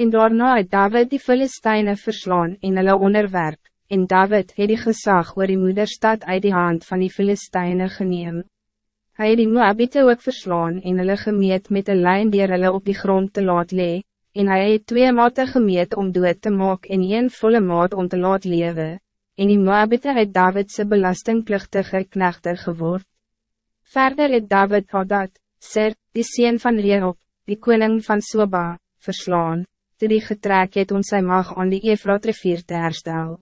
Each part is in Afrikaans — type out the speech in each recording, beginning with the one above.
En daarna het David die Filisteine verslaan in hulle onderwerp, en David het die gezag oor die moederstad uit die hand van die Filisteine geneem. Hij het die Moabite ook verslaan en hulle gemeet met een lijn die hulle op die grond te laat lee, en hij het twee mate gemeet om dood te maak en een volle maat om te laat lewe, en die Moabite het Davidse belastingplichtige knechte geword. Verder het David Hadad, Sir, die sien van Rehob, die koning van Soba, verslaan, toe die getrek het om sy mag aan die Efrat rivier te herstel.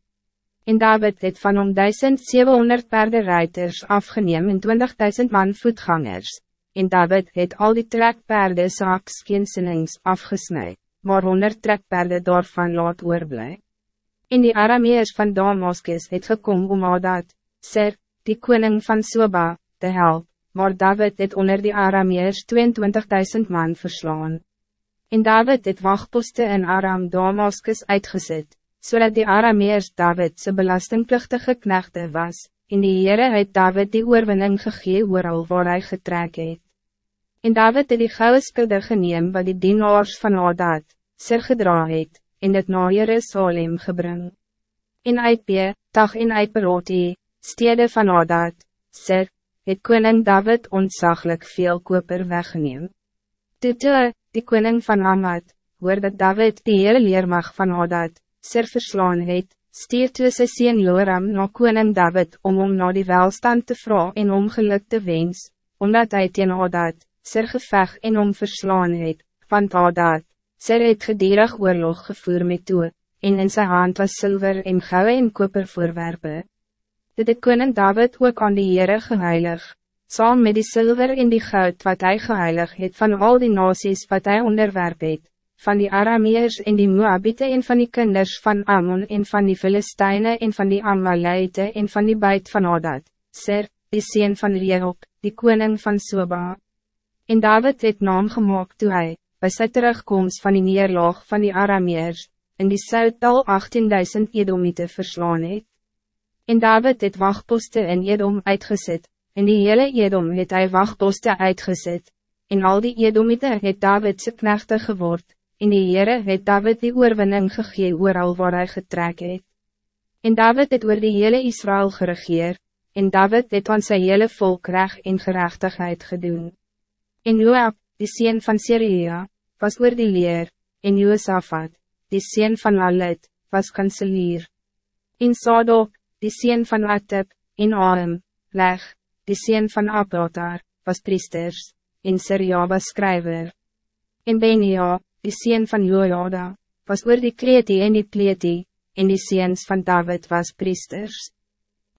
En David het van om 1700 paardenruiters afgeneem en 20.000 man voetgangers, en David het al die trekpaarde saakskeensinnings afgesnijd, maar 100 trekpaarde daarvan laat oorblij. En die Arameers van Damascus het gekom om Adad, Sir, die koning van Soba, te helpen, maar David het onder die Arameers 22.000 man verslaan. En David het wachtposte in Aram Damascus uitgezet, zodat die Arameers David zijn belastingplichtige knechte was, en die Heere het David die oorwinning gegee ooral waar hy getrek het. En David het die gouden skulde geneem wat die dienaars van Adad, sir gedra het, en het na Jerusalem gebring. In Uitpie, Tag in Uitperoti, stede van Adad, sir, het koning David ontzaglijk veel koper weggeneem. Toe toe, die koning van Amad, hoor dat David die hele leermag van Adad, sir verslaan het, stuur toe sy sien Joram na koning David om om na die welstand te vragen en om geluk te wens, omdat hij teen Hadad, sir geveg en om verslaan het, want Hadad, sir het gedierig oorlog gevoer met toe, en in zijn hand was zilver en gouden en koper voorwerpen. Dit de koning David ook aan die Heere geheilig, saam met die zilver en die goud wat hij geheilig het van al die nasies wat hij onderwerp het, van die Arameers en die Moabite en van die kinders van Ammon en van die Filisteine en van die Amalite en van die buit van Adad, Sir, die sien van Rehob, die koning van Soba. En David het naam gemaakt toe hy, by sy terugkomst van die neerlaag van die Arameers, in die Soutdal 18.000 Edomite verslaan het. En David het wachtposte in Edom uitgezet, en die hele Edom het hy wachtposte uitgezet, en al die Edomite het Davidse knechte geword, en die Heere het David die oorwinning gegee al waar hy getrek het. En David het oor die hele Israël geregeer, en David het aan sy hele volk recht en gerechtigheid gedoen. En Joab, die sien van Syria, was oor die leer, en Joosafat, die sien van Alit, was kanselier. En Sadok, die sien van Atib, en Aam, Leg, die sien van Abatar, was priesters, en Syria was skryver. En Benia, die sien van Jojada, was oor die kleedie en die pleedie, en die seens van David was priesters.